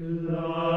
Love.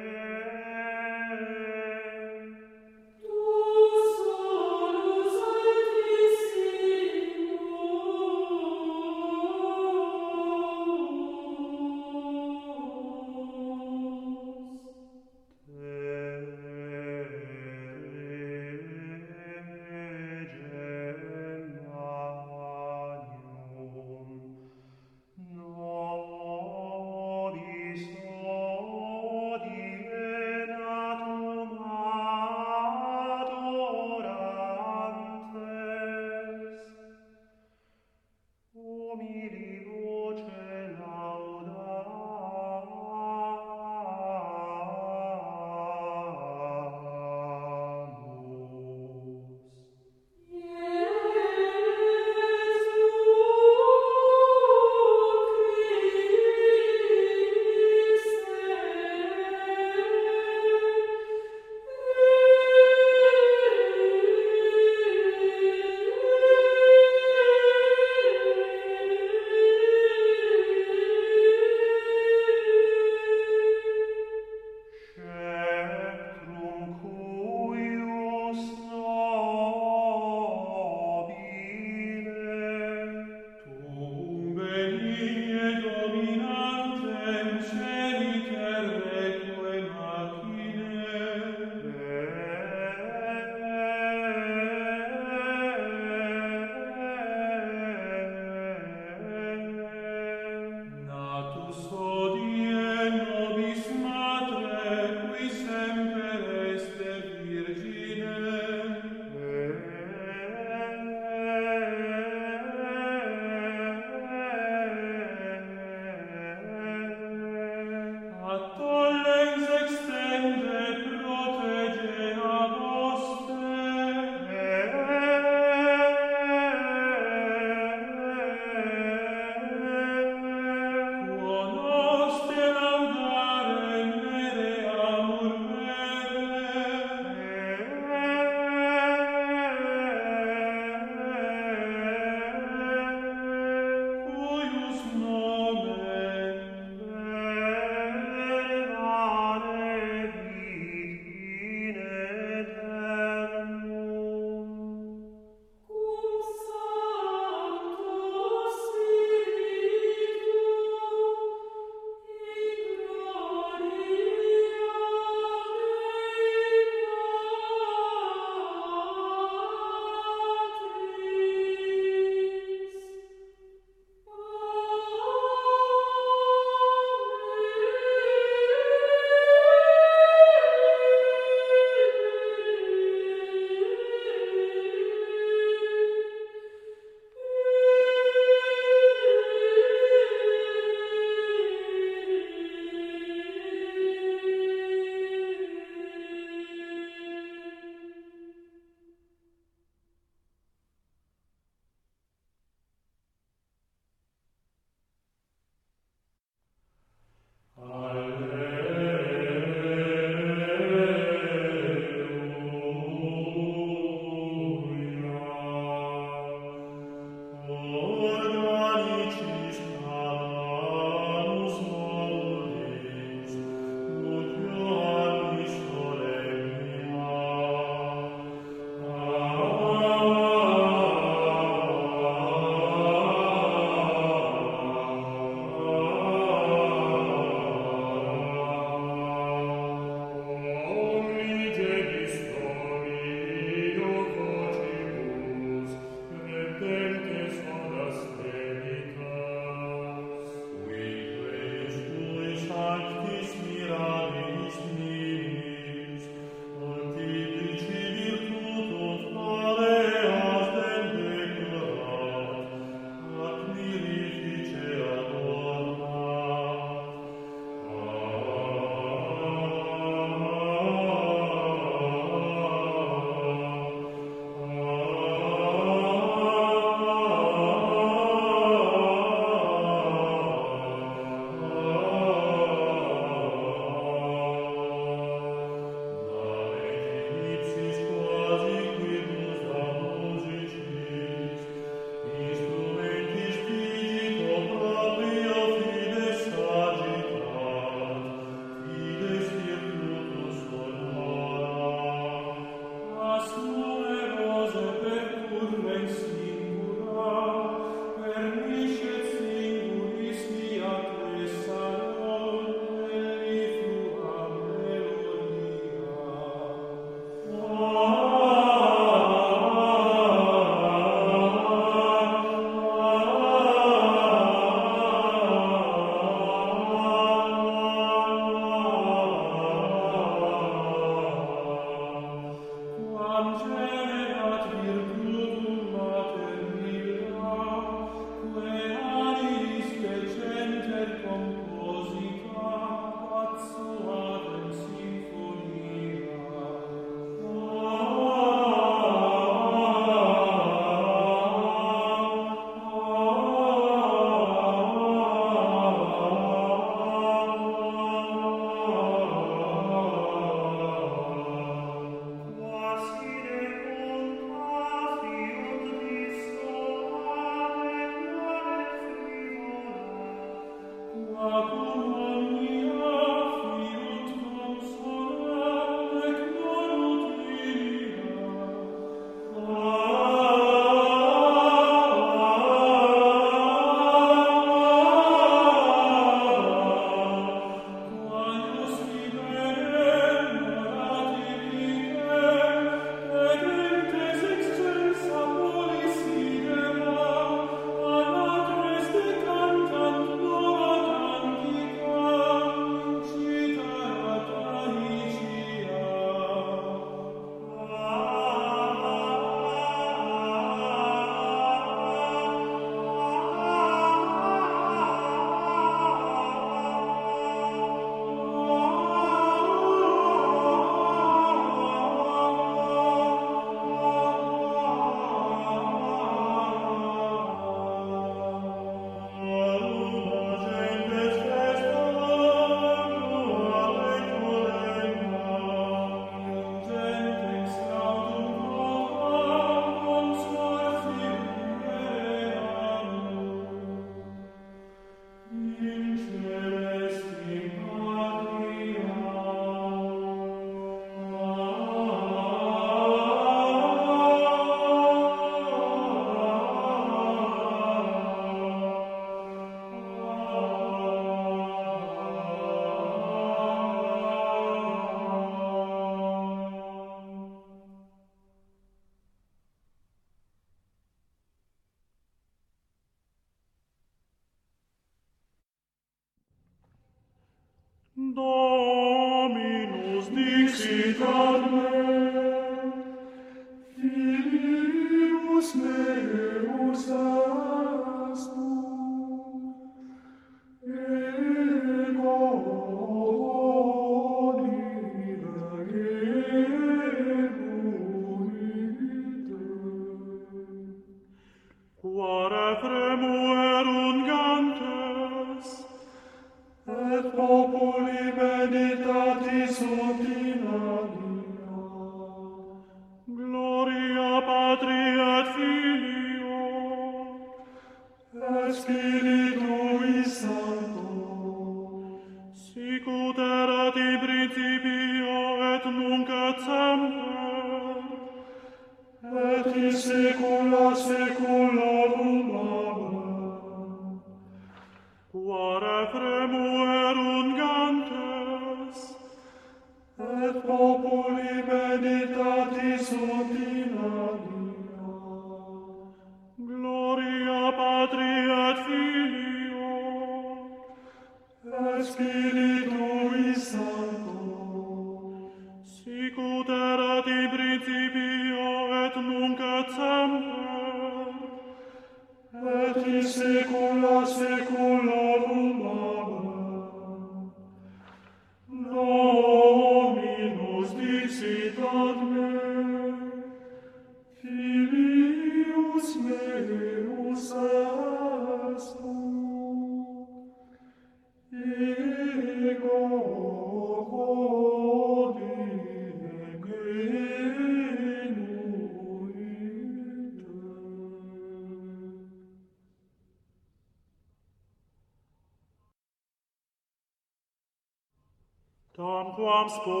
Tamquam sposus